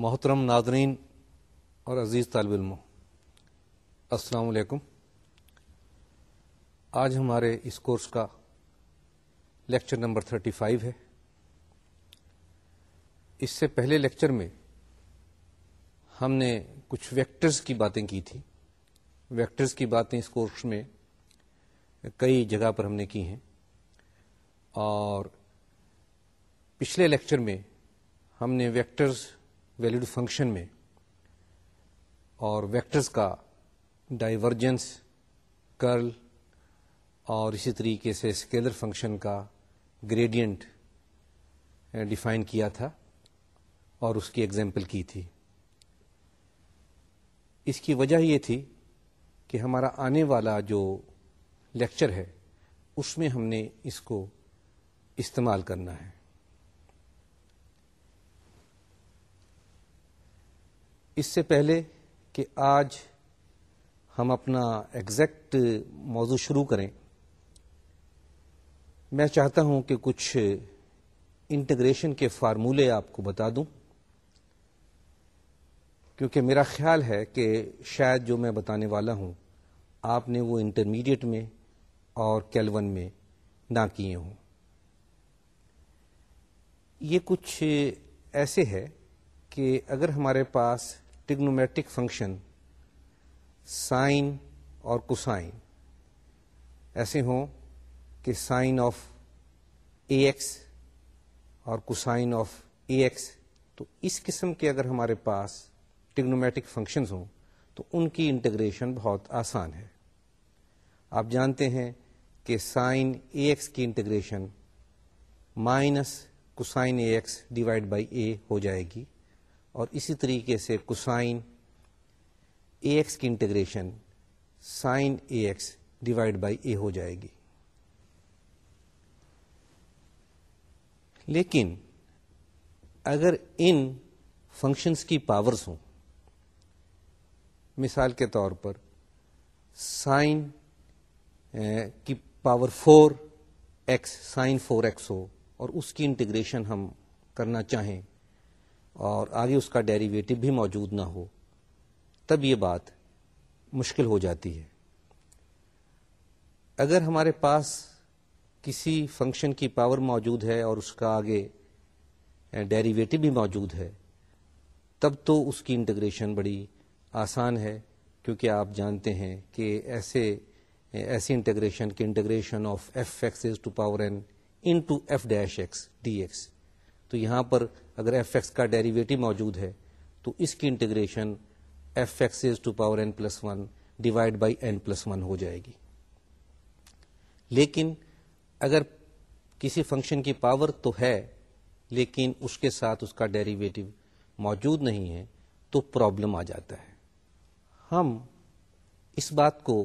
محترم ناظرین اور عزیز طالب علموں السلام علیکم آج ہمارے اس کورس کا لیکچر نمبر تھرٹی فائیو ہے اس سے پہلے لیکچر میں ہم نے کچھ ویکٹرز کی باتیں کی تھی ویکٹرز کی باتیں اس کورس میں کئی جگہ پر ہم نے کی ہیں اور پچھلے لیکچر میں ہم نے ویکٹرز ویلڈ فنکشن میں اور ویکٹرز کا ڈائیورجنس کرل اور اسی طریقے سے اسکیلر فنکشن کا گریڈینٹ ڈیفائن کیا تھا اور اس کی ایگزامپل کی تھی اس کی وجہ یہ تھی کہ ہمارا آنے والا جو لیکچر ہے اس میں ہم نے اس کو استعمال کرنا ہے اس سے پہلے کہ آج ہم اپنا ایگزیکٹ موضوع شروع کریں میں چاہتا ہوں کہ کچھ انٹیگریشن کے فارمولے آپ کو بتا دوں کیونکہ میرا خیال ہے کہ شاید جو میں بتانے والا ہوں آپ نے وہ انٹرمیڈیٹ میں اور کیلون میں نہ کیے ہوں یہ کچھ ایسے ہے کہ اگر ہمارے پاس فنکشن سائن اور کوسائن ایسے ہوں کہ سائن آف اے ایکس اور کوسائن آف اے ایکس تو اس قسم کے اگر ہمارے پاس ٹگنومیٹک فنکشنز ہوں تو ان کی انٹیگریشن بہت آسان ہے آپ جانتے ہیں کہ سائن اے ایکس کی integration minus cosine a x divide by a ہو جائے گی اور اسی طریقے سے کسائن اے ایکس کی integration sine a x divide by a ہو جائے گی لیکن اگر ان فنکشنس کی پاورز ہوں مثال کے طور پر سائن کی power four x sine four x ہو اور اس کی انٹیگریشن ہم کرنا چاہیں اور آگے اس کا ڈیریویٹو بھی موجود نہ ہو تب یہ بات مشکل ہو جاتی ہے اگر ہمارے پاس کسی فنکشن کی پاور موجود ہے اور اس کا آگے ڈیریویٹو eh, بھی موجود ہے تب تو اس کی انٹیگریشن بڑی آسان ہے کیونکہ آپ جانتے ہیں کہ ایسے eh, ایسی انٹیگریشن کہ integration of f x to power n into f dash x d x تو یہاں پر اگر ایف ایکس کا ڈیریویٹو موجود ہے تو اس کی integration f x is to power n plus one divide by n plus one ہو جائے گی لیکن اگر کسی فنکشن کی پاور تو ہے لیکن اس کے ساتھ اس کا ڈیریویٹو موجود نہیں ہے تو پرابلم آ جاتا ہے ہم اس بات کو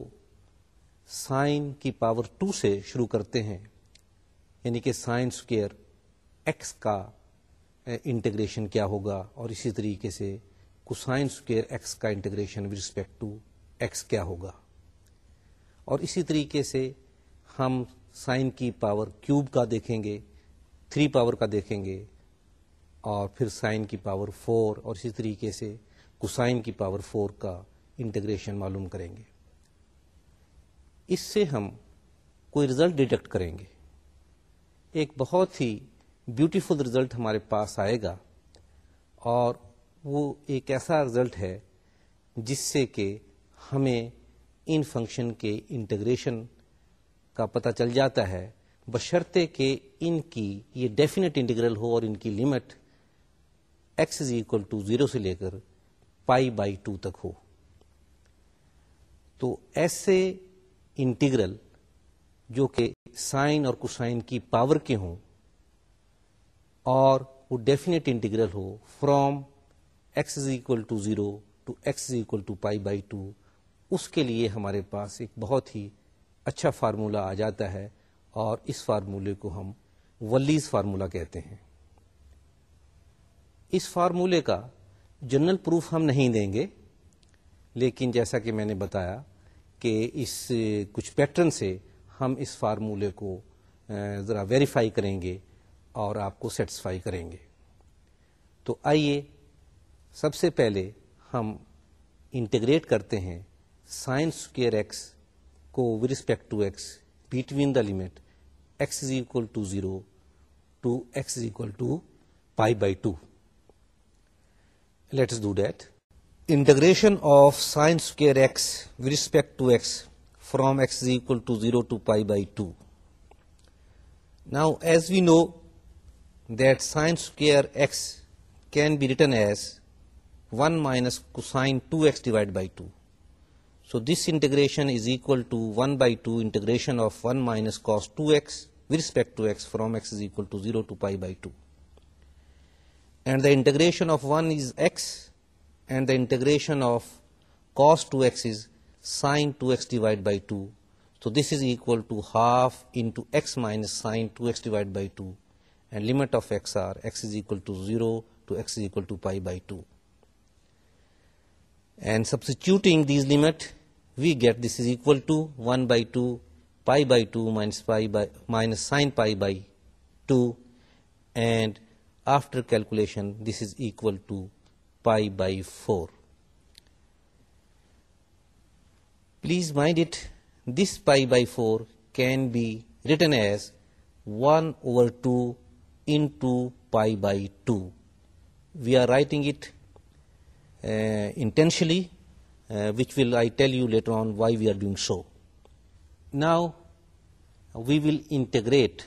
سائن کی پاور ٹو سے شروع کرتے ہیں یعنی کہ سائن سکوئر ایکس کا انٹیگریشن کیا ہوگا اور اسی طریقے سے کسائن اسکوئر ایکس کا integration with respect to x کیا ہوگا اور اسی طریقے سے ہم سائن کی پاور کیوب کا دیکھیں گے تھری پاور کا دیکھیں گے اور پھر سائن کی پاور فور اور اسی طریقے سے کسائن کی پاور فور کا انٹیگریشن معلوم کریں گے اس سے ہم کوئی رزلٹ ڈیٹیکٹ کریں گے ایک بہت ہی بیوٹیفل رزلٹ ہمارے پاس آئے گا اور وہ ایک ایسا رزلٹ ہے جس سے کہ ہمیں ان فنکشن کے انٹیگریشن کا پتہ چل جاتا ہے بشرطے کہ ان کی یہ ڈیفینیٹ انٹیگرل ہو اور ان کی limit x is equal to zero سے لے کر پائی بائی ٹو تک ہو تو ایسے انٹیگرل جو کہ سائن اور کسائن کی پاور کے ہوں اور وہ ڈیفینیٹ انٹیگرل ہو from x is equal to zero to x is equal to pi by two اس کے لیے ہمارے پاس ایک بہت ہی اچھا فارمولہ آ جاتا ہے اور اس فارمولے کو ہم ولیز فارمولہ کہتے ہیں اس فارمولے کا جنرل پروف ہم نہیں دیں گے لیکن جیسا کہ میں نے بتایا کہ اس کچھ پیٹرن سے ہم اس فارمولے کو ذرا ویریفائی کریں گے اور آپ کو سیٹسفائی کریں گے تو آئیے سب سے پہلے ہم انٹیگریٹ کرتے ہیں سائن اسکیئر ایکس کو with respect to x between the limit x is equal to zero to x is equal to pi by two let's do that integration of sine square x with respect to x from x is equal to zero to pi by two now as we know that sine square x can be written as 1 minus cosine 2x divided by 2. So this integration is equal to 1 by 2 integration of 1 minus cos 2x with respect to x from x is equal to 0 to pi by 2. And the integration of 1 is x and the integration of cos 2x is sine 2x divided by 2. So this is equal to half into x minus sine 2x divided by 2 and limit of x are x is equal to 0 to x is equal to pi by 2. And substituting these limit, we get this is equal to 1 by 2 pi by 2 minus sine pi by 2, and after calculation this is equal to pi by 4. Please mind it, this pi by 4 can be written as 1 over 2 into pi by 2. We are writing it uh, intentionally, uh, which will I tell you later on why we are doing so. Now we will integrate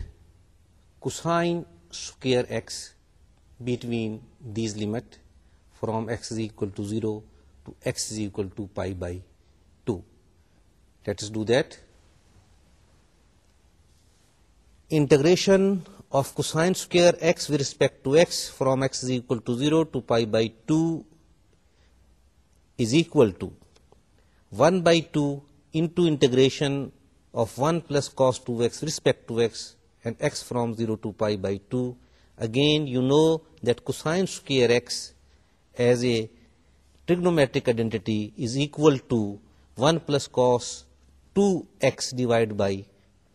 cosine square x between these limit from x is equal to 0 to x is equal to pi by 2. Let us do that. Integration of cosine square x with respect to x from x is equal to 0 to pi by 2 is equal to 1 by 2 into integration of 1 plus cos 2x with respect to x and x from 0 to pi by 2. Again, you know that cosine square x as a trigonometric identity is equal to 1 plus cos 2x divided by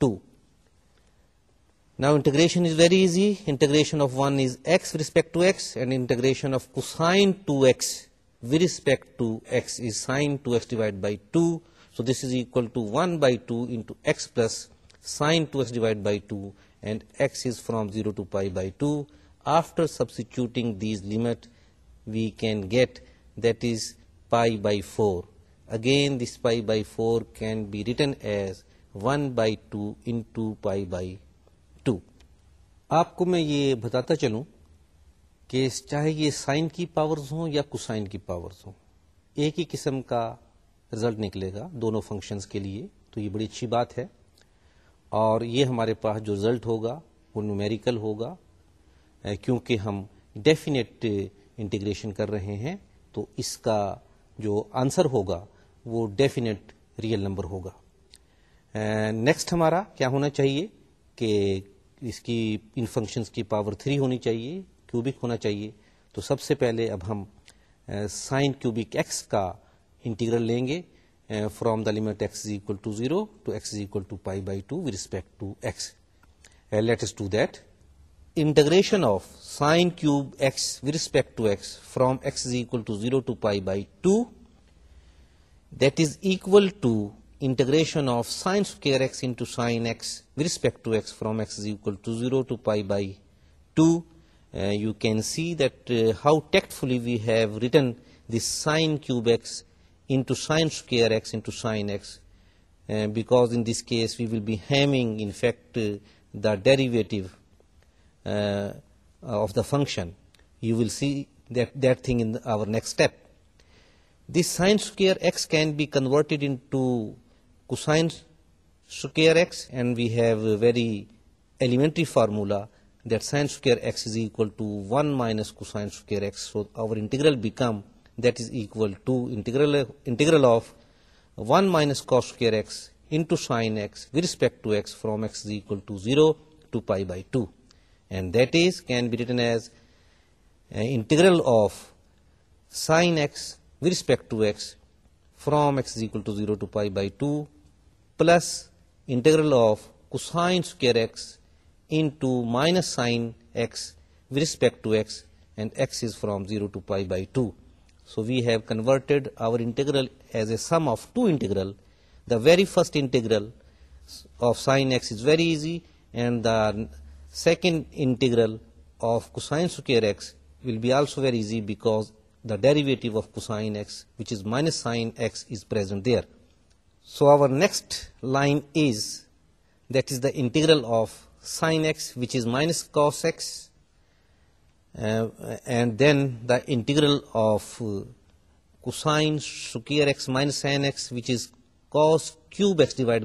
2. Now integration is very easy. Integration of 1 is x with respect to x, and integration of cosine 2x with respect to x is sine 2x divided by 2. So this is equal to 1 by 2 into x plus sine 2x divided by 2, and x is from 0 to pi by 2. After substituting these limit, we can get that is pi by 4. Again, this pi by 4 can be written as 1 by 2 into pi by آپ کو میں یہ بتاتا چلوں کہ چاہے یہ sine کی پاورز ہوں یا کسائن کی پاورز ہوں ایک ہی قسم کا رزلٹ نکلے گا دونوں فنکشنز کے لیے تو یہ بڑی اچھی بات ہے اور یہ ہمارے پاس جو رزلٹ ہوگا وہ نومیریکل ہوگا کیونکہ ہم ڈیفینیٹ انٹیگریشن کر رہے ہیں تو اس کا جو آنسر ہوگا وہ ڈیفینیٹ ریئل نمبر ہوگا نیکسٹ ہمارا کیا ہونا چاہیے کہ اس کی ان فنکشنز کی پاور تھری ہونی چاہیے کیوبک ہونا چاہیے تو سب سے پہلے اب ہم سائن کیوبک ایکس کا انٹیگرل لیں گے from the limit x is equal to zero to x is equal to pi by two respect to x let us do that integration of sine cube x with respect to x from x is equal to zero to pi by two that is equal to integration of sine square x into sine x with respect to x from x is equal to 0 to pi by 2, uh, you can see that uh, how tactfully we have written this sine cube x into sine square x into sine x, uh, because in this case we will be hamming in fact the derivative of the function. You will see that thing in our next step. This sine square x can be converted into cosine square x, and we have a very elementary formula that sine square x is equal to 1 minus cosine square x. So our integral become that is equal to integral of 1 minus cos square x into sine x with respect to x from x is equal to 0 to pi by 2, and that is can be written as uh, integral of sine x with respect to x from x is equal to 0 to pi by 2 plus integral of cosine square x into minus sine x with respect to x, and x is from 0 to pi by 2. So, we have converted our integral as a sum of two integrals. The very first integral of sine x is very easy, and the second integral of cosine square x will be also very easy because the derivative of cosine x, which is minus sine x, is present there. So our next line is that is integral of sine x which is minus then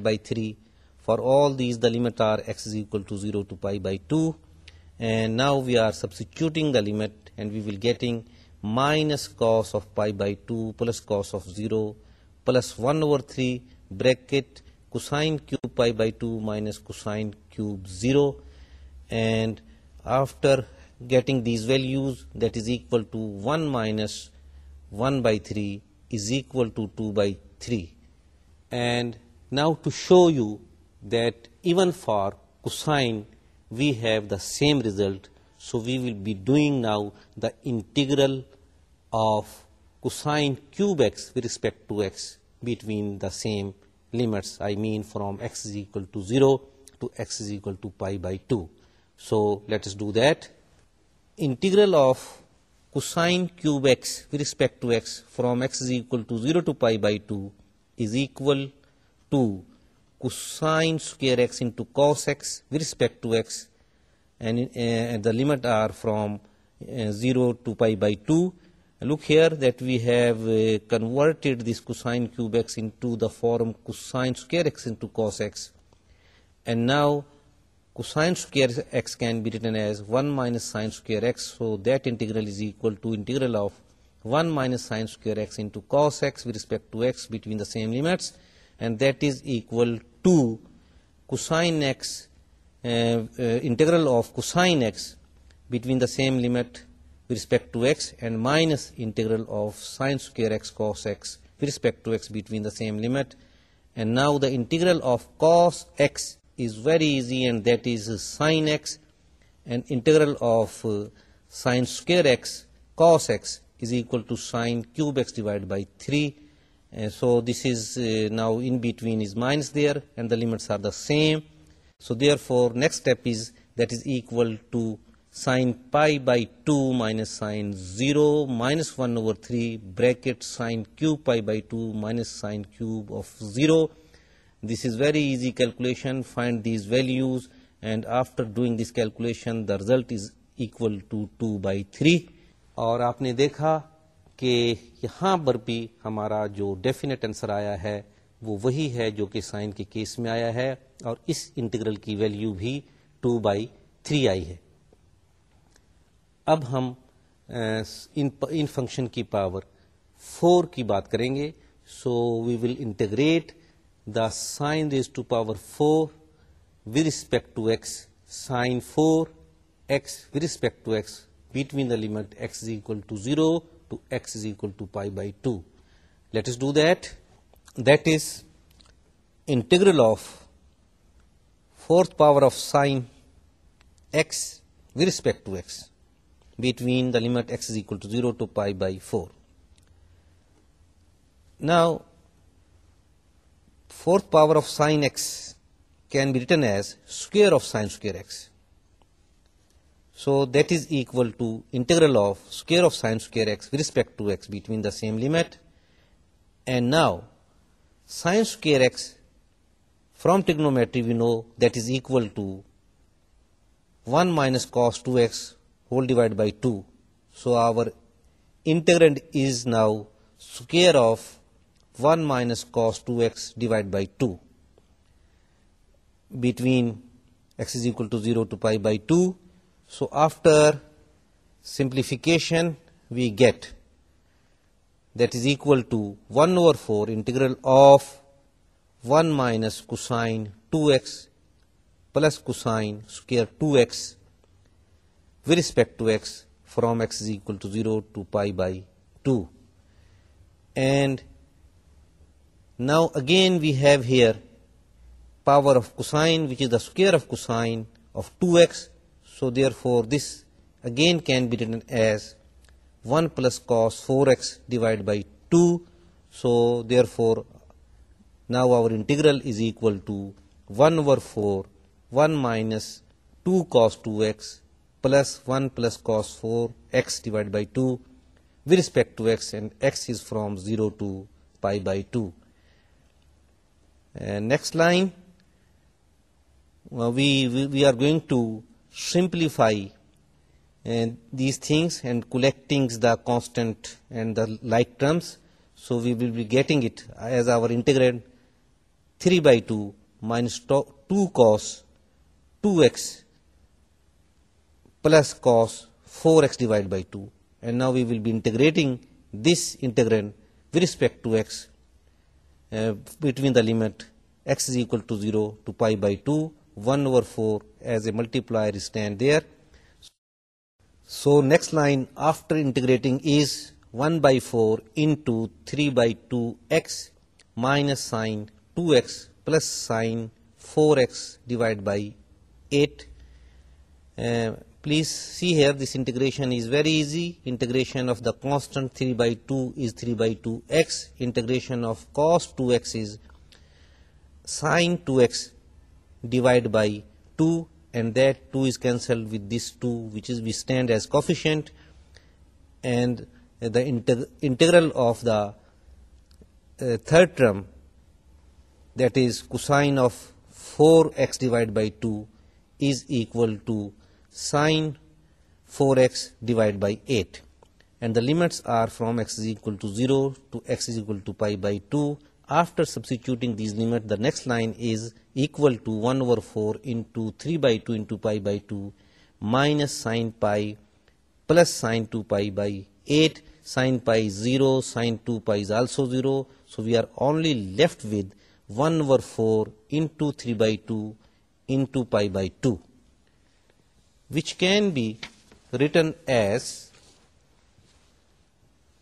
by three for all these the pi by two and now we are substituting the and we will getting minus pi by two plus cos of zero plus 1 over 3 bracket cosine cube pi by 2 minus cosine cube 0, and after getting these values, that is equal to 1 minus 1 by 3 is equal to 2 by 3. And now to show you that even for cosine we have the same result, so we will be doing now the integral of cosine cube x with respect to x between the same limits, I mean from x is equal to 0 to x is equal to pi by 2. So, let us do that. Integral of cosine cube x with respect to x from x is equal to 0 to pi by 2 is equal to cosine square x into cos x with respect to x, and uh, the limit are from uh, 0 to pi by 2 look here that we have converted this cosine cube x to the form cosine now cosine سائنسرلویل to integral of one minus سائنر and that is equal to کسائنگرلائنٹوین the same limit with respect to x and minus integral of sine square x cos x with respect to x between the same limit. And now the integral of cos x is very easy, and that is sine x, and integral of uh, sine square x cos x is equal to sine cube x divided by 3. So this is uh, now in between is minus there, and the limits are the same. So therefore next step is that is equal to sine pi by two minus sine zero minus one over three bracket sine cube pi by two minus sine cube of zero this is very easy calculation find these values and after doing this calculation the result is equal to two by three اور آپ نے دیکھا کہ یہاں پر بھی ہمارا جو definite answer آیا ہے وہ وہی ہے جو کہ سائن کے کیس میں آیا ہے اور اس انٹیگرل کی ویلیو بھی ٹو بائی تھری آئی ہے اب ہم ان فنکشن کی پاور فور کی بات کریں گے so we will integrate the sine raise to power four with respect to x sine four x with respect to x between the x is equal to zero to x is equal to pi by two let us do that that is integral of fourth power of sine x with respect to x between the limit x is equal to 0 to pi by 4. Now, fourth power of sine x can be written as square of sine square x. So, that is equal to integral of square of sine square x with respect to x between the same limit. And now, sine square x from trigonometry we know that is equal to 1 minus cos 2x whole divided by 2. So our integrand is now square of 1 minus cos 2x divided by 2 between x is equal to 0 to pi by 2. So after simplification we get that is equal to 1 over 4 integral of 1 minus cosine 2x plus cosine square 2x with respect to x from x is equal to 0 to pi by 2. And now again we have here power of cosine, which is the square of cosine of 2x. So therefore this again can be written as 1 plus cos 4x divided by 2. So therefore now our integral is equal to 1/4 1 minus 2 cos 2x plus 1 plus cos 4 x divided by 2 with respect to x, and x is from 0 to pi by 2. And next line, uh, we are going to simplify these things and collecting the constant and the like terms. So we will be getting it as our integrand 3 by 2 minus 2 cos 2x plus cos 4x divided by 2. And now we will be integrating this integrand with respect to x uh, between the limit x is equal to 0 to pi by 2, 1 over 4 as a multiplier is stand there. So next line after integrating is 1 by 4 into 3 by 2 x minus sine 2x plus sine 4x divided by 8 uh, Please see here, this integration is very easy. Integration of the constant 3 by 2 is 3 by 2 x. Integration of cos 2x is sin 2x divided by 2, and that 2 is cancelled with this 2, which is we stand as coefficient, and the integral of the uh, third term, that is cosine of 4x divided by 2, is equal to sine 4x divided by 8, and the limits are from x is equal to 0 to x is equal to pi by 2. After substituting these limits, the next line is equal to 1 over 4 into 3 by 2 into pi by 2 minus sine pi plus sine 2 pi by 8. Sine pi is 0, sine 2 pi is also 0. So, we are only left with 1 over 4 into 3 by 2 into pi by 2 which can be written as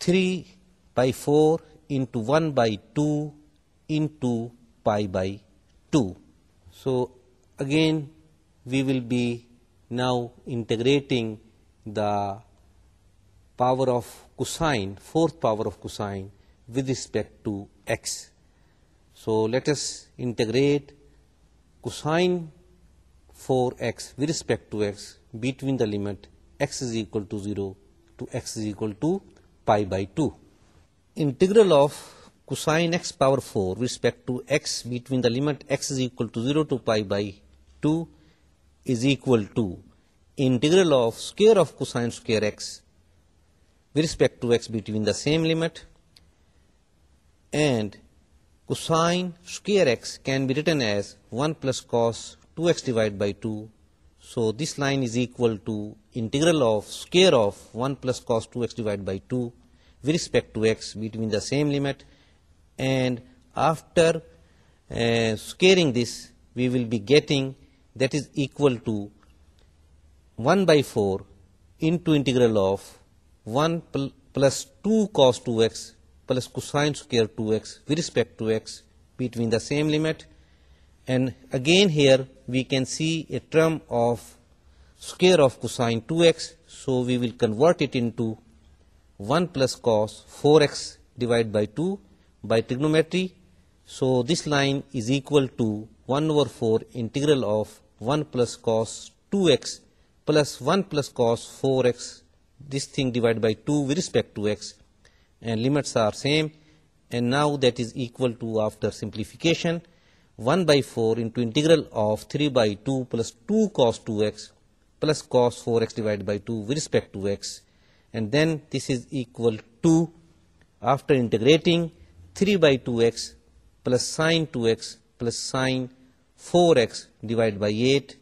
3 by 4 into 1 by 2 into pi by 2. So again we will be now integrating the power of cosine, fourth power of cosine, with respect to x. So let us integrate cosine for x with respect to x between the limit x is equal to 0 to x is equal to pi by 2. Integral of cosine x power 4 with respect to x between the limit x is equal to 0 to pi by 2 is equal to integral of square of cosine square x with respect to x between the same limit, and cosine square x can be written as 1 plus cos 2x divided by 2. So this line is equal to integral of square of 1 plus cos 2x divided by 2 with respect to x between the same limit, and after uh, squaring this we will be getting that is equal to 1 by 4 into integral of 1 plus 2 cos 2x plus cosine square 2x with respect to x between the same limit and again here we can see a term of square of cosine 2x, so we will convert it into 1 plus cos 4x divided by 2 by trigonometry. So this line is equal to 1 over 4 integral of 1 plus cos 2x plus 1 plus cos 4x, this thing divided by 2 with respect to x, and limits are same. And now that is equal to, after simplification, 1 by 4 into integral of 3 by 2 plus 2 cos 2x plus cos 4x divided by 2 with respect to x, and then this is equal to, after integrating, 3 by 2x plus sine 2x plus sine 4x divided by 8,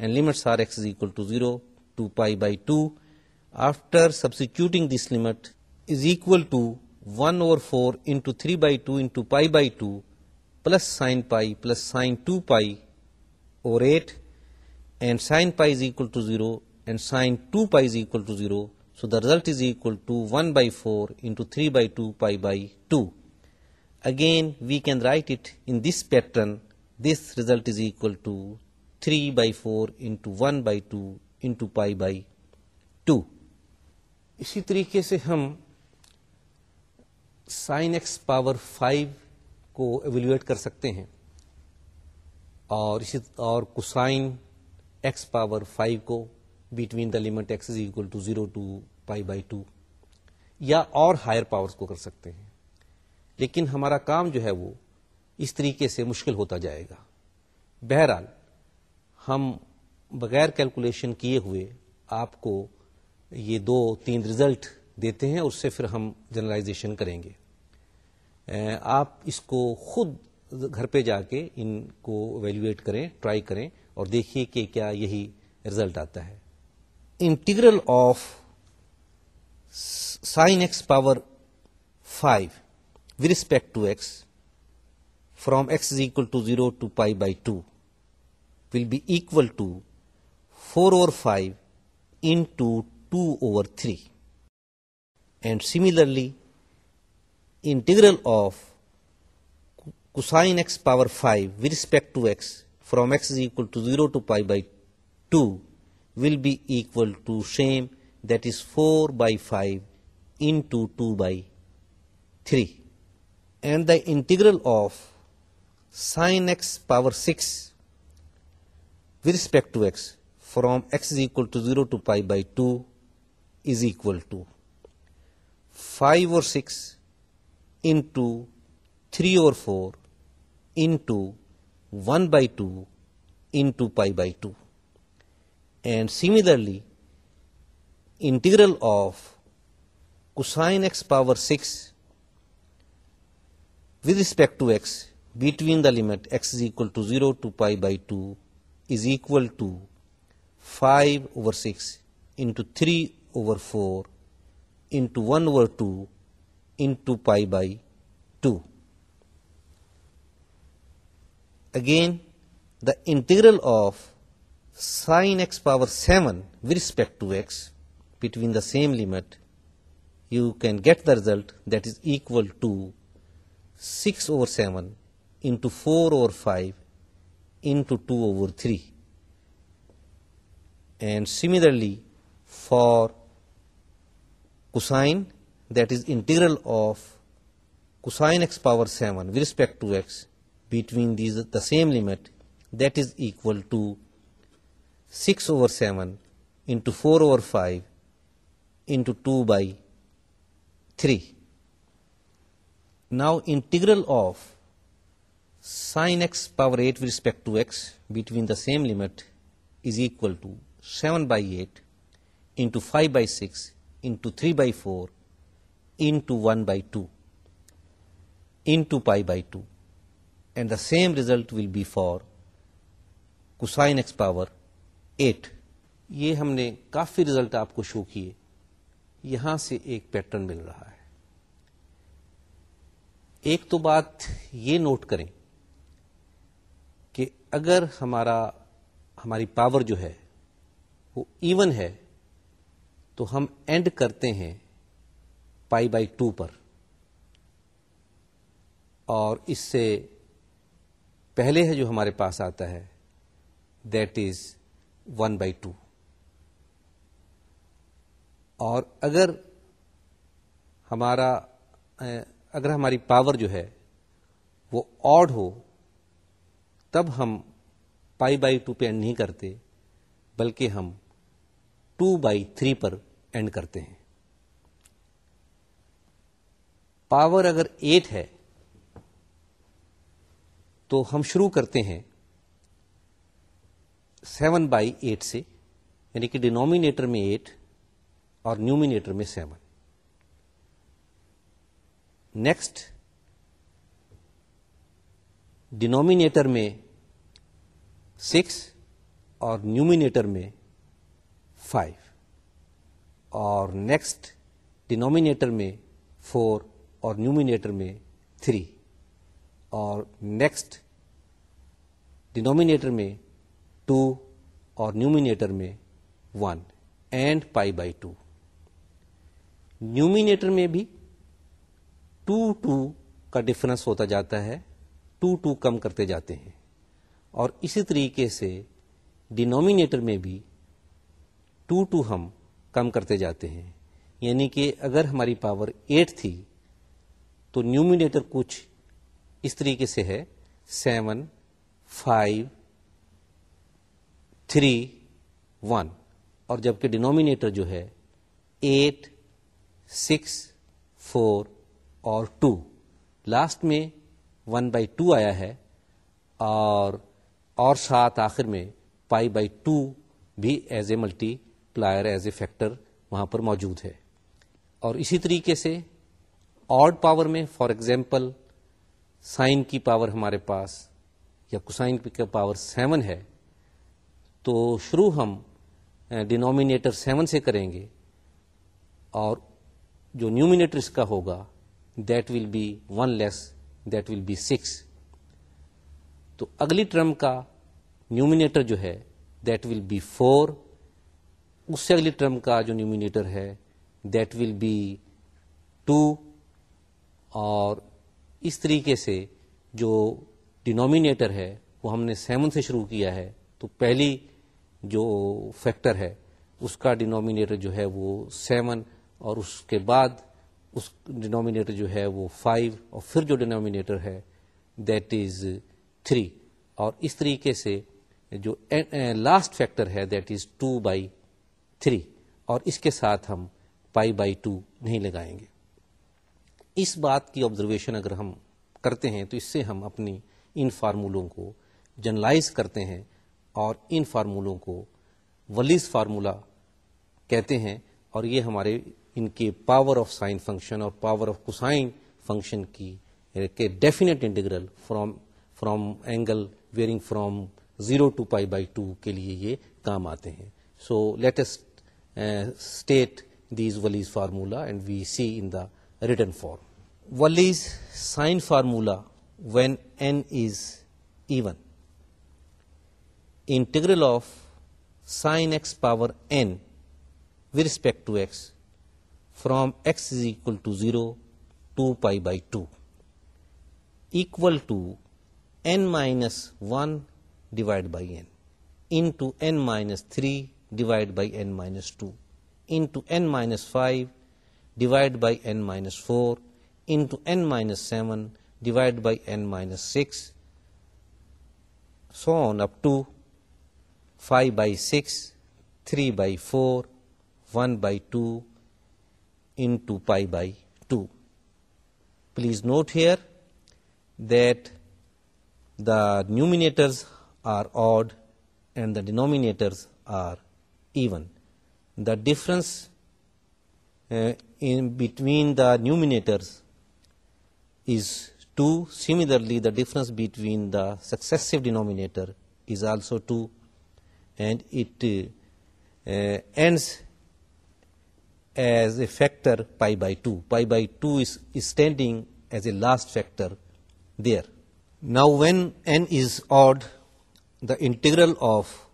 and limits are x is equal to 0 to pi by 2. After substituting this limit is equal to 1 over 4 into 3 by 2 into pi by 2 plus sine pi plus sine two pi اور at end sine pi is equal to zero and sine two pi is equal to zero so the result is equal to one by four into three by two pi by two again we can write it in this pattern this result is equal to three by four into one by two into pi by two اسی طریقے سے ہم sine x power five کو evaluate کر سکتے ہیں اور اسی اور کسائن ایکس پاور فائیو کو between the limit x is equal to zero to pi by two یا اور ہائر پاورز کو کر سکتے ہیں لیکن ہمارا کام جو ہے وہ اس طریقے سے مشکل ہوتا جائے گا بہرحال ہم بغیر کیلکولیشن کیے ہوئے آپ کو یہ دو تین رزلٹ دیتے ہیں اس سے پھر ہم جنرلائزیشن کریں گے آپ اس کو خود گھر پہ جا کے ان کو ویلویٹ کریں ٹرائی کریں اور دیکھیے کہ کیا یہی رزلٹ آتا ہے integral of sine x power five with respect to x from x is equal to zero to pi by two will be equal to four over five into two over three and similarly integral of cosine x power five with respect to from from is equal to zero to pi by two will be equal to same that is four by five into two by three and the integral of sine x power six with respect to from from is equal to zero to pi by two is equal to five اور six into 3 over 4 into 1 by 2 into pi by 2. And similarly, integral of cosine x power 6 with respect to x between the limit x is equal to 0 to pi by 2 is equal to 5 over 6 into 3 over 4 into 1 over 2 into pi by 2. Again, the integral of sin x power 7 with respect to x between the same limit, you can get the result that is equal to 6 over 7 into 4 over 5 into 2 over 3. And similarly for cosine that is integral of cosine x power 7 with respect to x between these the same limit, that is equal to 6 over 7 into 4 over 5 into 2 by 3. Now integral of sine x power 8 with respect to x between the same limit is equal to 7 by 8 into 5 by 6 into 3 by 4 into one by two pi to pi by two and the same result will be x power x power eight یہ ہم نے کافی result آپ کو شو کیے یہاں سے ایک pattern مل رہا ہے ایک تو بات یہ نوٹ کریں کہ اگر ہمارا ہماری پاور جو ہے وہ ایون ہے تو ہم اینڈ کرتے ہیں پائی بائی ٹو پر اور اس سے پہلے ہے جو ہمارے پاس آتا ہے that is one by two اور اگر ہمارا اگر ہماری پاور جو ہے وہ آڈ ہو تب ہم پائی بائی ٹو پہ اینڈ نہیں کرتے بلکہ ہم ٹو بائی تھری پر اینڈ کرتے ہیں پاور اگر ایٹ ہے تو ہم شروع کرتے ہیں سیون بائی ایٹ سے یعنی کہ ڈینومینیٹر میں ایٹ اور نیومینیٹر میں سیون نیکسٹ ڈینومینیٹر میں سکس اور نیومینیٹر میں فائیو اور نیکسٹ ڈینومینیٹر میں فور اور نیومینیٹر میں تھری اور نیکسٹ ڈینومینیٹر میں ٹو اور نیومینیٹر میں one and pi by two numerator میں بھی ٹو ٹو کا ڈفرنس ہوتا جاتا ہے ٹو ٹو کم کرتے جاتے ہیں اور اسی طریقے سے ڈینومینیٹر میں بھی ٹو ٹو ہم کم کرتے جاتے ہیں یعنی کہ اگر ہماری پاور ایٹ تھی تو نیومینیٹر کچھ اس طریقے سے ہے سیون فائیو تھری ون اور جبکہ ڈینومینیٹر جو ہے ایٹ سکس فور اور ٹو لاسٹ میں ون بائی ٹو آیا ہے اور اور ساتھ آخر میں پائی بائی ٹو بھی as a multiplier as a factor وہاں پر موجود ہے اور اسی طریقے سے آڈ پاور میں فار ایگزامپل سائن کی پاور ہمارے پاس یا کسائن کا پاور سیون ہے تو شروع ہم ڈینومینیٹر eh, سیون سے کریں گے اور جو نیومینیٹر اس کا ہوگا that will be one less that will be six تو اگلی ٹرم کا نیومینیٹر جو ہے دیٹ ول بی فور اس سے اگلی ٹرم کا جو نیومینیٹر ہے دیٹ ول بی ٹو اور اس طریقے سے جو ڈینومینیٹر ہے وہ ہم نے سیون سے شروع کیا ہے تو پہلی جو فیکٹر ہے اس کا ڈینومینیٹر جو ہے وہ سیون اور اس کے بعد اس ڈینومینیٹر جو ہے وہ فائیو اور پھر جو ڈینومینیٹر ہے دیٹ از تھری اور اس طریقے سے جو لاسٹ فیکٹر ہے that is two by three اور اس کے ساتھ ہم پائی بائی ٹو نہیں لگائیں گے اس بات کی آبزرویشن اگر ہم کرتے ہیں تو اس سے ہم اپنی ان فارمولوں کو جنرلائز کرتے ہیں اور ان فارمولوں کو ولیز فارمولہ کہتے ہیں اور یہ ہمارے ان کے پاور آف سائن فنکشن اور پاور آف کسائن فنکشن کی definite integral from from angle varying from zero to pi by two کے لیے یہ کام آتے ہیں so let's state these Wallis formula and we see in the written form Wallis sine formula when n is even integral of sine x power n with respect to x from x is equal to zero to pi by two equal to n minus one divide by n into n minus three divide by n minus two into n minus five divided by n minus 4 into n minus 7 divided by n minus 6, so on up to 5 by 6, 3 by 4, 1 by 2 into pi by 2. Please note here that the numerators are odd and the denominators are even. The difference uh, in between the numerators is 2. Similarly, the difference between the successive denominator is also 2, and it uh, uh, ends as a factor pi by 2. Pi by 2 is standing as a last factor there. Now, when n is odd, the integral of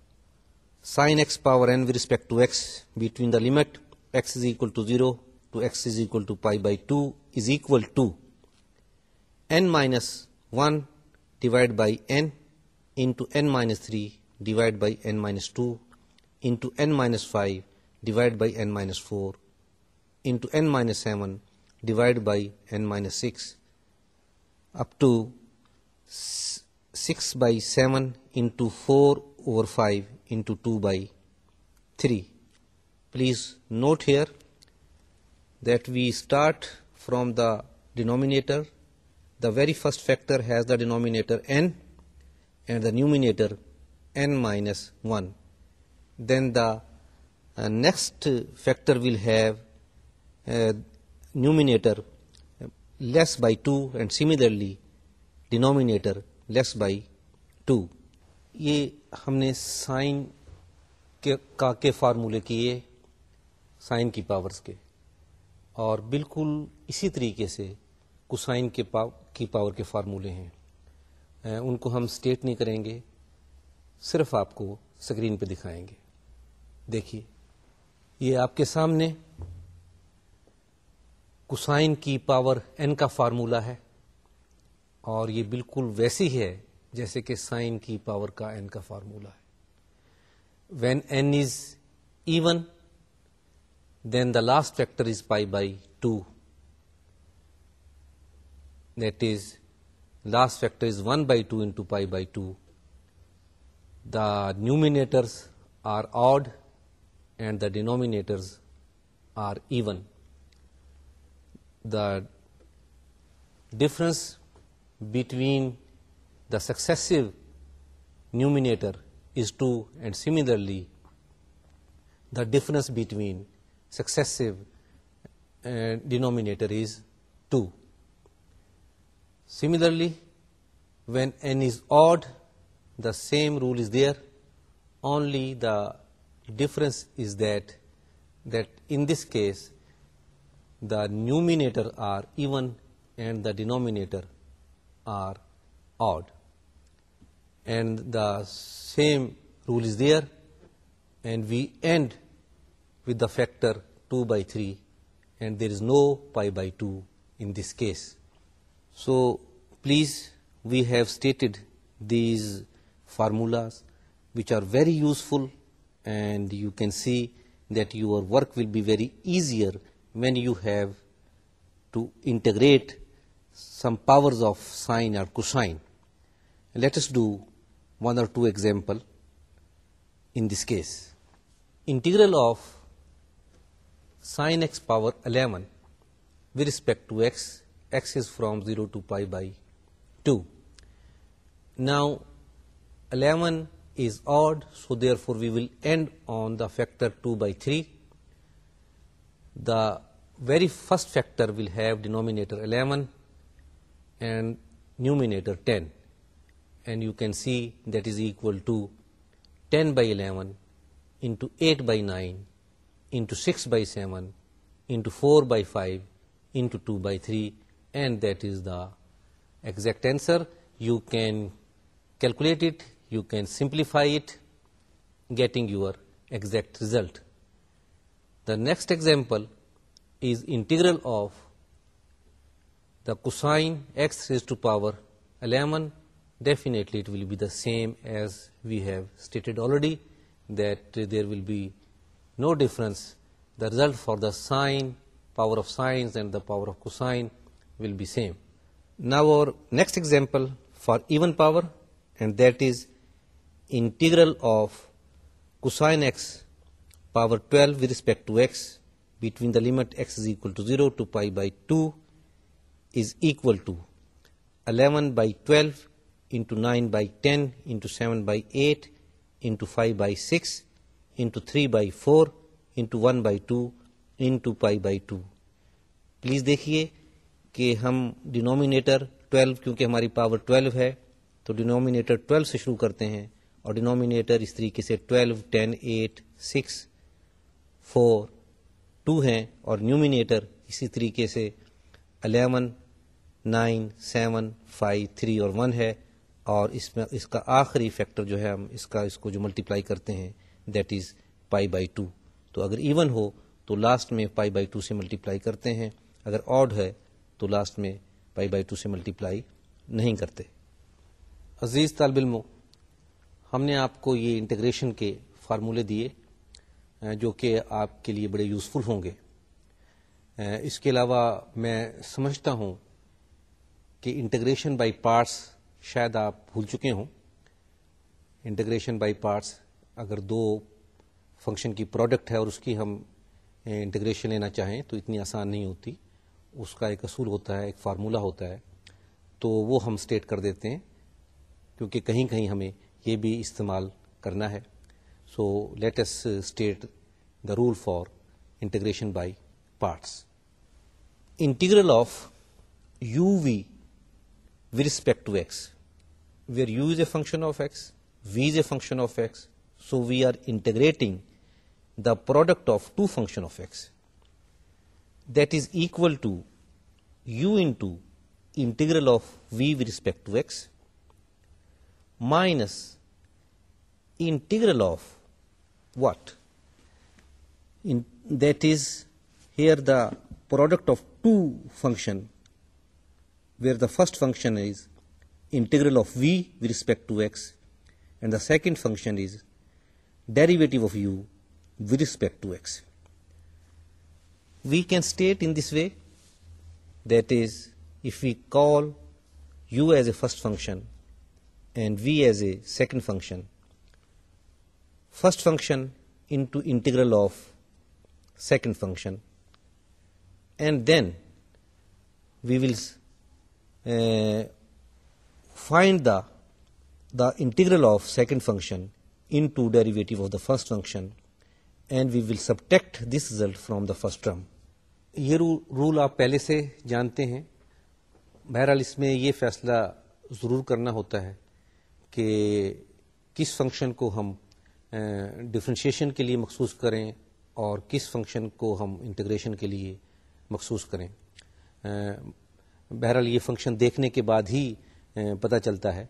sin x power n with respect to x between the limit x is equal to zero to s is equal to five by two is equal to m minus one divide by n into n minus three divide by m minus two into n minus five divide by n minus four into n minus seven divide by n minus six up to six by seven into four over five into two by three please note here that we start from the denominator the very first factor has the denominator n and the numerator n minus one then the next factor will have numerator less by two and similarly denominator less by two یہ ہم نے sign کا کے فارمولے کیے sign کی powers کے اور بالکل اسی طریقے سے کسائن کے کی پاور کے فارمولے ہیں ان کو ہم اسٹیٹ نہیں کریں گے صرف آپ کو اسکرین پہ دکھائیں گے دیکھیے یہ آپ کے سامنے کسائن کی پاور این کا فارمولہ ہے اور یہ بالکل ویسی ہے جیسے کہ سائن کی پاور کا این کا فارمولہ ہے when n is even then the last factor is pi by 2. That is, last factor is 1 by 2 into pi by 2. The numerators are odd and the denominators are even. The difference between the successive numerator is 2, and similarly the difference between successive uh, denominator is 2. Similarly, when n is odd, the same rule is there, only the difference is that in this case the numerator are even and the denominator are odd, and the same rule is there, and we end with the factor 2 by 3 and there is no pi by 2 in this case. So please, we have stated these formulas which are very useful, and you can see that your work will be very easier when you have to integrate some powers of sine or cosine. Let us do one or two examples in this case. Integral of sin x power 11 with respect to x. X is from 0 to pi by 2. Now 11 is odd, so therefore we will end on the factor 2 by 3. The very first factor will have denominator 11 and numerator 10, and you can see that is equal to 10 by 11 into 8 by 9 into 6 by 7, into 4 by 5, into 2 by 3, and that is the exact answer. You can calculate it, you can simplify it, getting your exact result. The next example is integral of the cosine x raised to power 11. Definitely it will be the same as we have stated already, that there will be no difference. The result for the sine, power of sines and the power of cosine will be same. Now our next example for even power, and that is integral of cosine x power 12 with respect to x between the limit x is equal to 0 to pi by 2 is equal to 11 by 12 into 9 by 10 into 7 by 8 into 5 by 6 into three by four into one by two into five by two please دیکھیے کہ ہم denominator 12 کیونکہ ہماری power 12 ہے تو denominator 12 سے شروع کرتے ہیں اور ڈینومینیٹر اس طریقے سے 12 10 8 6 4 ٹو ہیں اور نیومینیٹر اسی طریقے سے 11 نائن سیون فائیو تھری اور ون ہے اور اس میں اس کا آخری فیکٹر جو ہے ہم اس کا اس کو جو ملٹیپلائی کرتے ہیں that is pi by two تو اگر ایون ہو تو لاسٹ میں پائی بائی ٹو سے ملٹیپلائی کرتے ہیں اگر آڈ ہے تو لاسٹ میں پائی بائی ٹو سے ملٹیپلائی نہیں کرتے عزیز طالب علموں ہم نے آپ کو یہ انٹیگریشن کے فارمولے دیے جو کہ آپ کے لیے بڑے یوزفل ہوں گے اس کے علاوہ میں سمجھتا ہوں کہ انٹیگریشن بائی پارٹس شاید آپ بھول چکے ہوں انٹیگریشن بائی پارٹس اگر دو فنکشن کی پروڈکٹ ہے اور اس کی ہم انٹیگریشن لینا چاہیں تو اتنی آسان نہیں ہوتی اس کا ایک اصول ہوتا ہے ایک فارمولہ ہوتا ہے تو وہ ہم اسٹیٹ کر دیتے ہیں کیونکہ کہیں کہیں ہمیں یہ بھی استعمال کرنا ہے so let's state the rule for integration by parts integral of u v with respect to x where u is a function of x v is a function of x So we are integrating the product of two function of x, that is equal to u into integral of v with respect to x minus integral of what? That is here the product of two function, where the first function is integral of v with respect to x and the second function is derivative of u with respect to x. We can state in this way, that is, if we call u as a first function and v as a second function, first function into integral of second function, and then we will uh, find the integral of second function into the of the first function and we will subtract from the first term یہ rule آپ پہلے سے جانتے ہیں بہرحال اس میں یہ فیصلہ ضرور کرنا ہوتا ہے کہ کس فنکشن کو ہم ڈفرینشیشن کے لیے مخصوص کریں اور کس فنکشن کو ہم انٹیگریشن کے لیے مخصوص کریں بہرحال یہ فنکشن دیکھنے کے بعد ہی پتہ چلتا ہے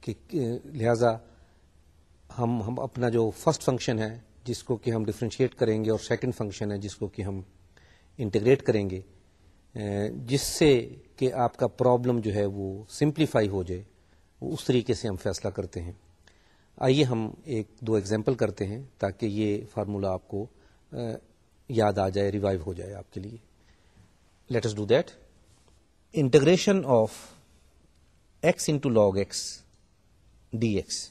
کہ لہٰذا ہم ہم اپنا جو فرسٹ فنکشن ہے جس کو کہ ہم ڈفرینشیٹ کریں گے اور سیکنڈ فنکشن ہے جس کو کہ ہم انٹیگریٹ کریں گے جس سے کہ آپ کا پرابلم جو ہے وہ سمپلیفائی ہو جائے وہ اس طریقے سے ہم فیصلہ کرتے ہیں آئیے ہم ایک دو ایگزامپل کرتے ہیں تاکہ یہ فارمولا آپ کو یاد آ جائے ریوائو ہو جائے آپ کے لیے let's do that integration of x into log x d x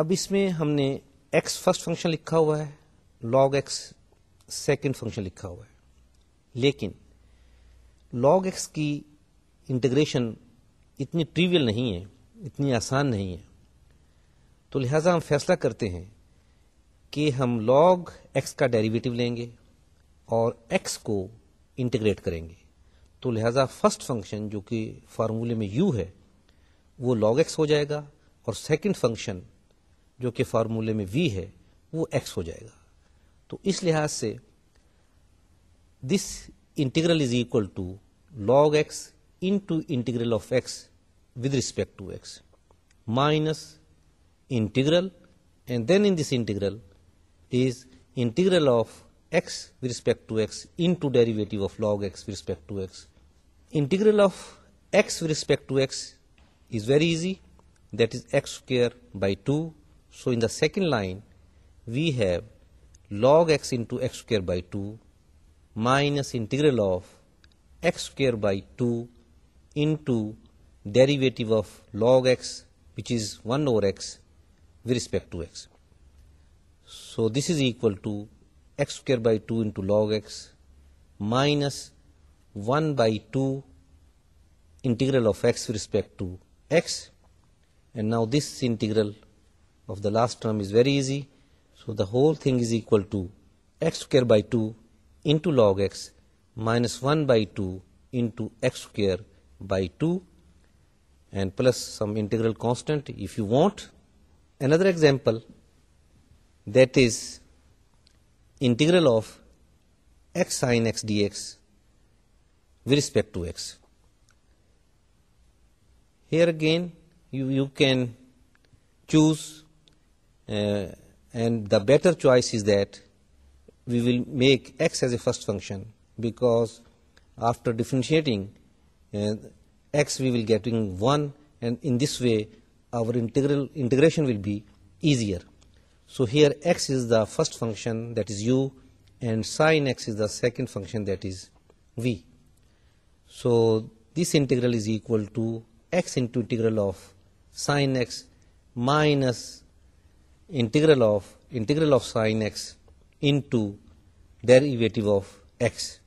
اب اس میں ہم نے ایکس فرسٹ فنکشن لکھا ہوا ہے لاگ ایکس سیکنڈ فنکشن لکھا ہوا ہے لیکن لاگ ایکس کی انٹیگریشن اتنی ٹریویل نہیں ہے اتنی آسان نہیں ہے تو لہٰذا ہم فیصلہ کرتے ہیں کہ ہم لاگ ایکس کا ڈیریویٹو لیں گے اور ایکس کو انٹیگریٹ کریں گے تو لہٰذا فرسٹ فنکشن جو کہ فارمولے میں یو ہے وہ لاگ ایکس ہو جائے گا اور سیکنڈ فنکشن جو کہ فارمولے میں وی ہے وہ ایکس ہو جائے گا تو اس لحاظ سے this integral is equal to log x into integral of x with respect to x minus integral and then in this integral is integral of x with respect to x into derivative of log x with respect to x integral of x with respect to x is very easy that is x square by two So in the second line, we have log x into x square by 2 minus integral of x square by 2 into derivative of log x, which is 1 over x with respect to x. So this is equal to x square by 2 into log x minus 1 by 2 integral of x with respect to x, and now this integral of the last term is very easy. So the whole thing is equal to x square by 2 into log x minus 1 by 2 into x square by 2 and plus some integral constant if you want. Another example, that is integral of x sin x dx with respect to x. Here again you can choose uh, and the better choice is that we will make x as a first function, because after differentiating uh, x we will getting 1, and in this way our integration will be easier. So here x is the first function, that is u, and sin x is the second function, that is v. So this integral is equal to x into integral of sin x minus integral of sine x into derivative of x,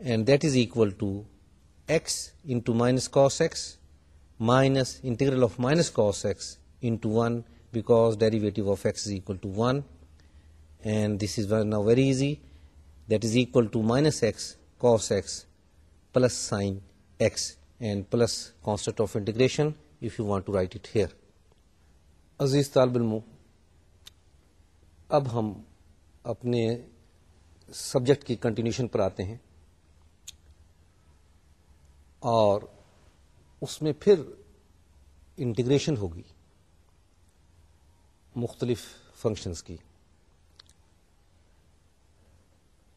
and that is equal to x into minus cos x minus integral of minus cos x into 1, because derivative of x is equal to 1, and this is now very easy. That is equal to minus x cos x plus sine x, and plus constant of integration if you want to write it here. عزیز طالب علم اب ہم اپنے subject کی continuation پر آتے ہیں اور اس میں پھر انٹیگریشن ہوگی مختلف فنکشنز کی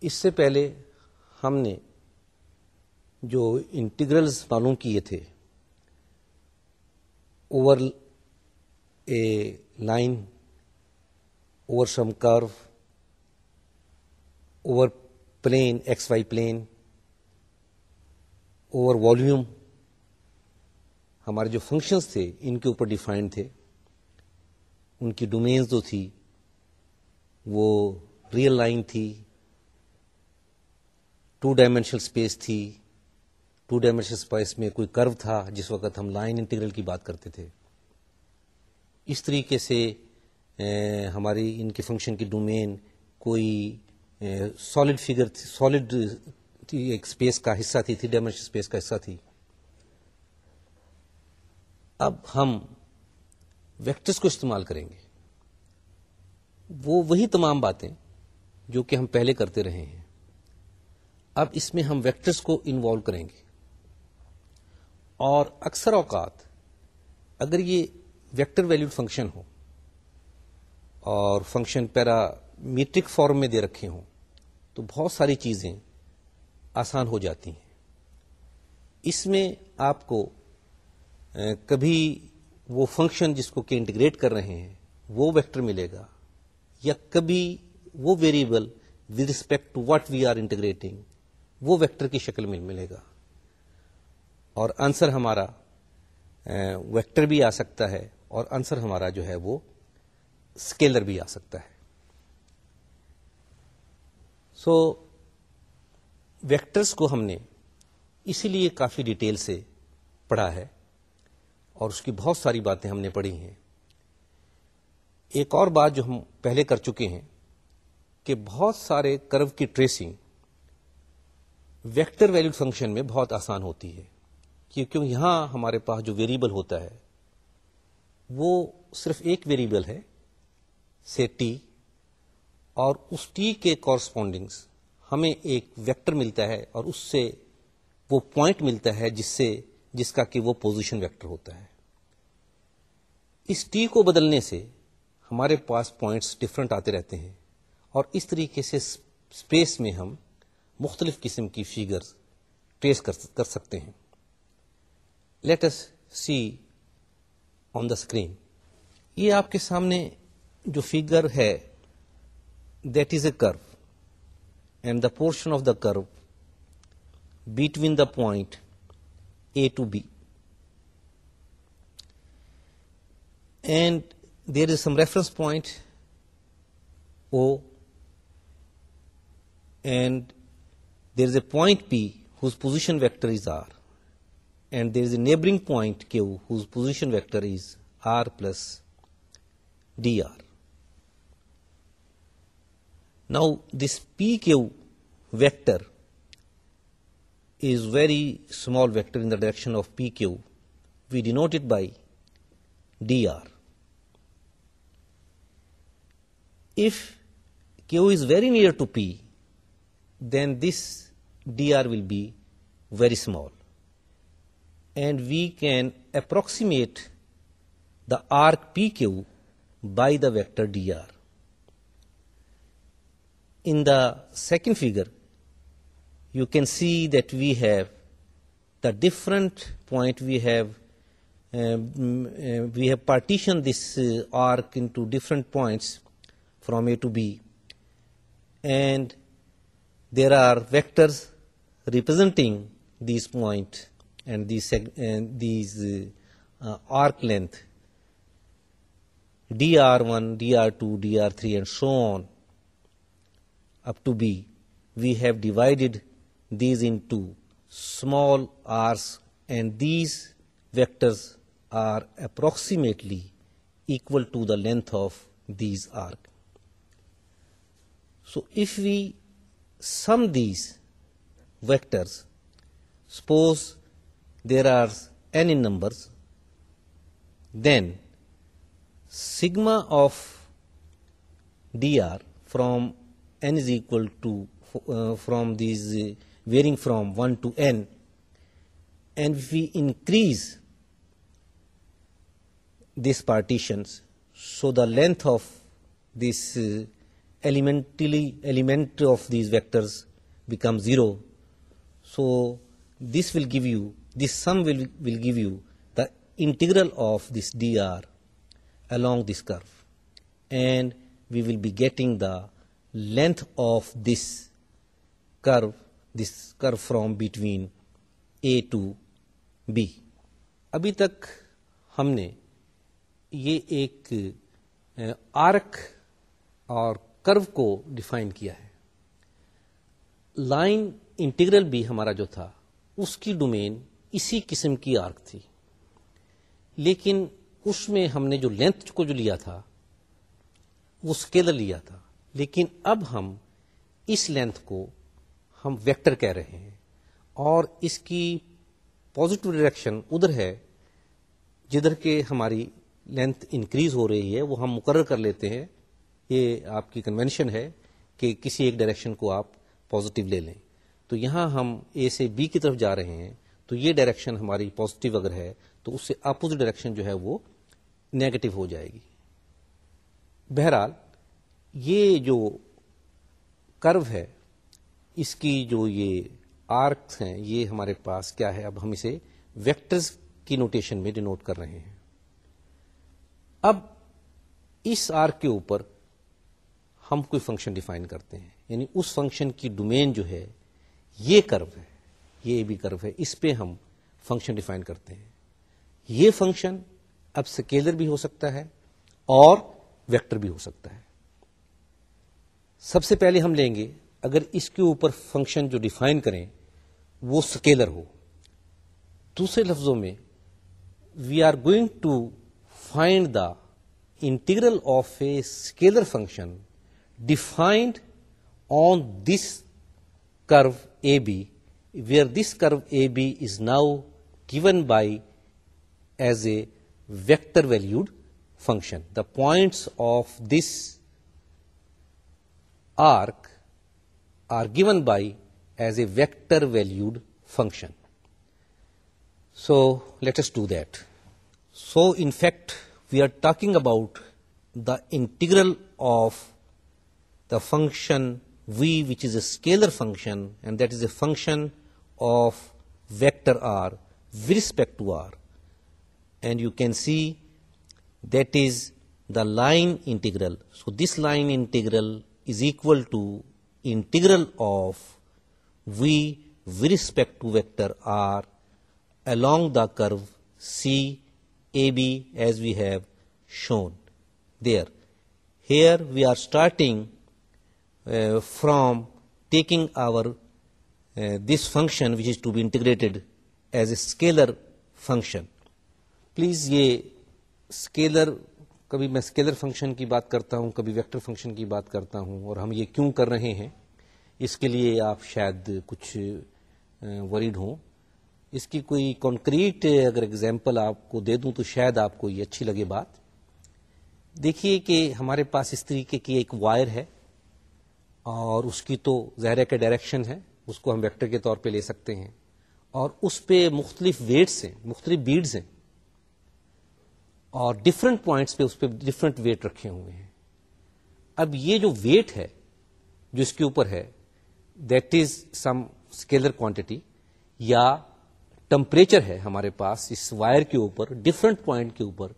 اس سے پہلے ہم نے جو انٹیگرلز معلوم کیے تھے over a line over some curve, over plane, xy plane, over volume ہمارے جو فنکشنس تھے ان کے اوپر ڈیفائنڈ تھے ان کی ڈومینس جو تھی وہ ریئل لائن تھی ٹو ڈائمینشنل اسپیس تھی ٹو ڈائمینشنل اسپیس میں کوئی کرو تھا جس وقت ہم لائن انٹیگرل کی بات کرتے تھے اس طریقے سے ہماری ان کے فنکشن کی ڈومین کوئی سالڈ فگر تھی سالڈ ایک اسپیس کا حصہ تھی تھری ڈائمینشن اسپیس کا حصہ تھی اب ہم ویکٹرس کو استعمال کریں گے وہ وہی تمام باتیں جو کہ ہم پہلے کرتے رہے ہیں اب اس میں ہم ویکٹرس کو انوالو کریں گے اور اکثر اوقات اگر یہ ویکٹر ویلیوڈ فنکشن ہو اور فنکشن پیرا میٹرک فارم میں دے رکھے ہوں تو بہت ساری چیزیں آسان ہو جاتی ہیں اس میں آپ کو کبھی وہ فنکشن جس کو کہ انٹیگریٹ کر رہے ہیں وہ ویکٹر ملے گا یا کبھی وہ variable with respect to what we are integrating وہ ویکٹر کی شکل میں ملے گا اور آنسر ہمارا ویکٹر بھی آ سکتا ہے اور آنسر ہمارا جو ہے وہ اسکیلر بھی آ سکتا ہے سو ویکٹرس کو ہم نے اسی لیے کافی ڈیٹیل سے پڑھا ہے اور اس کی بہت ساری باتیں ہم نے پڑھی ہیں ایک اور بات جو ہم پہلے کر چکے ہیں کہ بہت سارے کرو کی ٹریسنگ ویکٹر ویلیو فنکشن میں بہت آسان ہوتی ہے کیونکہ یہاں ہمارے پاس جو ویریبل ہوتا ہے وہ صرف ایک ویریبل ہے سے ٹی اور اس ٹی کے کورسپونڈنگس ہمیں ایک ویکٹر ملتا ہے اور اس سے وہ پوائنٹ ملتا ہے جس سے جس کا کہ وہ پوزیشن ویکٹر ہوتا ہے اس ٹی کو بدلنے سے ہمارے پاس پوائنٹس ڈفرینٹ آتے رہتے ہیں اور اس طریقے سے اسپیس میں ہم مختلف قسم کی فیگرز ٹریس کر سکتے ہیں let's C on the screen یہ آپ کے سامنے جو فیگر ہے that is a curve and the portion of the curve between the point A to B and there is some reference point O and there is a point P whose position vector is r and there is a neighboring point q whose position vector is r plus dr. Now, this pq vector is very small vector in the direction of pq. We denote it by dr. If q is very near to p, then this dr will be very small and we can approximate the arc PQ by the vector dr. In the second figure, you can see that we have the different point. We have um, um, partitioned this uh, arc into different points from A to B, and there are vectors representing these points and these uh, arc length dr1, dr2, dr3 and so on up to B, we have divided these into small r's, and these vectors are approximately equal to the length of these arc. So if we sum these vectors, suppose there are n in numbers, then sigma of dr from n is equal to uh, from these uh, varying from 1 to n, and if we increase these partitions, so the length of this uh, element of these vectors becomes 0. So this will give you this some will give you the integral of this d r along this curve and we will be getting the length of this curve this curve from between A to B ابھی تک ہم نے یہ ایک arc اور کرو کو define کیا ہے لائن انٹیگرل بھی ہمارا جو تھا اس کی ڈومین اسی قسم کی آرک تھی لیکن اس میں ہم نے جو لینتھ کو جو لیا تھا وہ اسکیلر لیا تھا لیکن اب ہم اس لینتھ کو ہم ویکٹر کہہ رہے ہیں اور اس کی پازیٹو ڈائریکشن ادھر ہے جدھر کے ہماری لینتھ انکریز ہو رہی ہے وہ ہم مقرر کر لیتے ہیں یہ آپ کی کنونشن ہے کہ کسی ایک ڈائریکشن کو آپ پوزیٹو لے لیں تو یہاں ہم اے سے بی کی طرف جا رہے ہیں تو یہ ڈائریکشن ہماری پوزیٹو اگر ہے تو اس سے اپوزٹ ڈائریکشن جو ہے وہ نیگیٹو ہو جائے گی بہرحال یہ جو کرو ہے اس کی جو یہ آرکس ہیں یہ ہمارے پاس کیا ہے اب ہم اسے ویکٹرز کی نوٹیشن میں ڈینوٹ کر رہے ہیں اب اس آرک کے اوپر ہم کوئی فنکشن ڈیفائن کرتے ہیں یعنی اس فنکشن کی ڈومین جو ہے یہ کرو ہے یہ بی کرو ہے اس پہ ہم فنکشن ڈیفائن کرتے ہیں یہ فنکشن اب سکیلر بھی ہو سکتا ہے اور ویکٹر بھی ہو سکتا ہے سب سے پہلے ہم لیں گے اگر اس کے اوپر فنکشن جو ڈیفائن کریں وہ سکیلر ہو دوسرے لفظوں میں we are going to find the integral of a scalar function defined on this curve A B where this curve AB is now given by as a vector valued function. The points of this arc are given by as a vector valued function. So let us do that. So in fact we are talking about the integral of the function v, which is a scalar function, and that is a function of vector r with respect to r, and you can see that is the line integral. So this line integral is equal to integral of v with respect to vector r along the curve C AB as we have shown there. Here we are starting uh, from taking our this function which is to be integrated as a scalar function please یہ scalar کبھی میں scalar function کی بات کرتا ہوں کبھی vector function کی بات کرتا ہوں اور ہم یہ کیوں کر رہے ہیں اس کے لیے آپ شاید کچھ وریڈ ہوں اس کی کوئی کانکریٹ اگر اگزامپل آپ کو دے دوں تو شاید آپ کو یہ اچھی لگے بات دیکھیے کہ ہمارے پاس اس طریقے کی ایک وائر ہے اور اس کی تو زہرے کا ڈائریکشن ہے اس کو ہم ویکٹر کے طور پہ لے سکتے ہیں اور اس پہ مختلف ویٹس ہیں مختلف بیڈز ہیں اور ڈفرنٹ پوائنٹس پہ اس پہ ڈفرنٹ ویٹ رکھے ہوئے ہیں اب یہ جو ویٹ ہے جو اس کے اوپر ہے that is some scalar quantity یا ٹمپریچر ہے ہمارے پاس اس وائر کے اوپر ڈفرینٹ پوائنٹ کے اوپر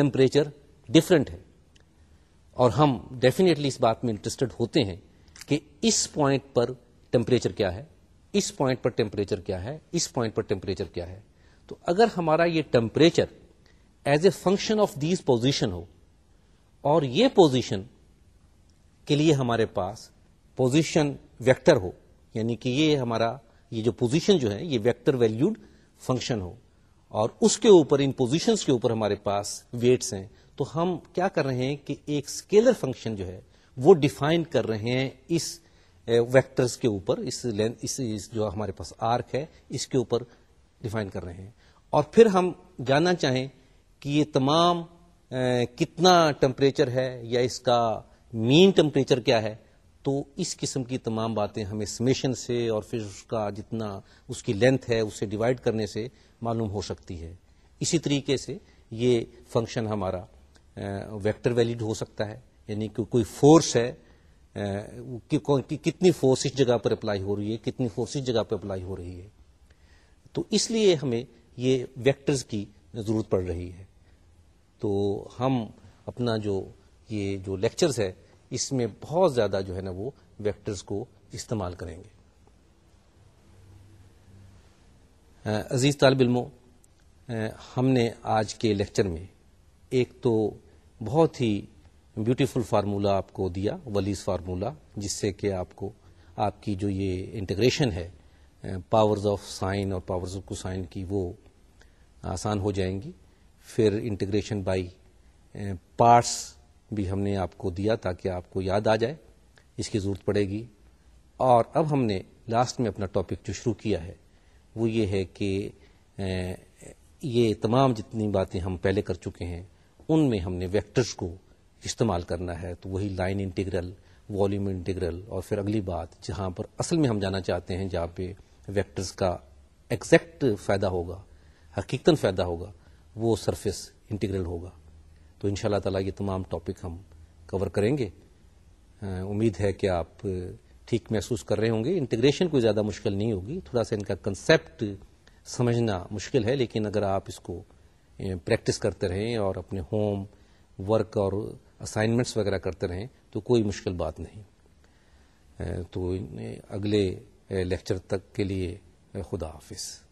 ٹمپریچر ڈفرینٹ ہے اور ہم ڈیفینیٹلی اس بات میں انٹرسٹڈ ہوتے ہیں کہ اس پوائنٹ پر ٹیمپریچر کیا ہے اس پوائنٹ پر ٹیمپریچر کیا ہے اس پوائنٹ پر ٹیمپریچر کیا ہے تو اگر ہمارا یہ temperature as a function of these position ہو اور یہ پوزیشن کے لیے ہمارے پاس پوزیشن ویکٹر ہو یعنی کہ یہ ہمارا یہ جو پوزیشن جو ہے یہ ویکٹر ویلیوڈ فنکشن ہو اور اس کے اوپر ان پوزیشنس کے اوپر ہمارے پاس ویٹس ہیں تو ہم کیا کر رہے ہیں کہ ایک اسکیلر فنکشن جو ہے وہ ڈیفائن کر رہے ہیں اس ویکٹرز کے اوپر اس لین اس جو ہمارے پاس آرک ہے اس کے اوپر ڈیفائن کر رہے ہیں اور پھر ہم جاننا چاہیں کہ یہ تمام کتنا ٹمپریچر ہے یا اس کا مین ٹمپریچر کیا ہے تو اس قسم کی تمام باتیں ہمیں سمیشن سے اور پھر اس کا جتنا اس کی لینتھ ہے اسے ڈیوائڈ کرنے سے معلوم ہو سکتی ہے اسی طریقے سے یہ فنکشن ہمارا ویکٹر ویلڈ ہو سکتا ہے یعنی کہ کوئی فورس ہے کتنی فورس اس جگہ پر اپلائی ہو رہی ہے کتنی فورس اس جگہ پر اپلائی ہو رہی ہے تو اس لیے ہمیں یہ ویکٹرز کی ضرورت پڑ رہی ہے تو ہم اپنا جو یہ جو لیکچرز ہے اس میں بہت زیادہ جو ہے نا وہ ویکٹرز کو استعمال کریں گے عزیز طالب علموں ہم نے آج کے لیکچر میں ایک تو بہت ہی بیوٹیفل فارمولہ آپ کو دیا ولیز فارمولہ جس سے کہ آپ کو آپ کی جو یہ انٹیگریشن ہے پاورز آف سائن اور پاورز آف کسائن کی وہ آسان ہو جائیں گی پھر انٹیگریشن بائی پارٹس بھی ہم نے آپ کو دیا تاکہ آپ کو یاد آ جائے اس کی ضرورت پڑے گی اور اب ہم نے لاسٹ میں اپنا ٹاپک جو شروع کیا ہے وہ یہ ہے کہ یہ تمام جتنی باتیں ہم پہلے کر چکے ہیں ان میں ہم نے ویکٹرز کو استعمال کرنا ہے تو وہی لائن انٹیگرل والیوم انٹیگرل اور پھر اگلی بات جہاں پر اصل میں ہم جانا چاہتے ہیں جہاں پہ ویکٹرز کا ایکزیکٹ فائدہ ہوگا حقیقت فائدہ ہوگا وہ سرفیس انٹیگرل ہوگا تو ان شاء اللہ تعالیٰ یہ تمام ٹاپک ہم کور کریں گے امید ہے کہ آپ ٹھیک محسوس کر رہے ہوں گے انٹیگریشن کوئی زیادہ مشکل نہیں ہوگی تھوڑا سا ان کا کنسیپٹ سمجھنا مشکل ہے لیکن اگر آپ اس کو پریکٹس کرتے رہیں اور اپنے ہوم ورک اور اسائنمنٹس وغیرہ کرتے رہیں تو کوئی مشکل بات نہیں تو اگلے لیکچر تک کے لیے خدا حافظ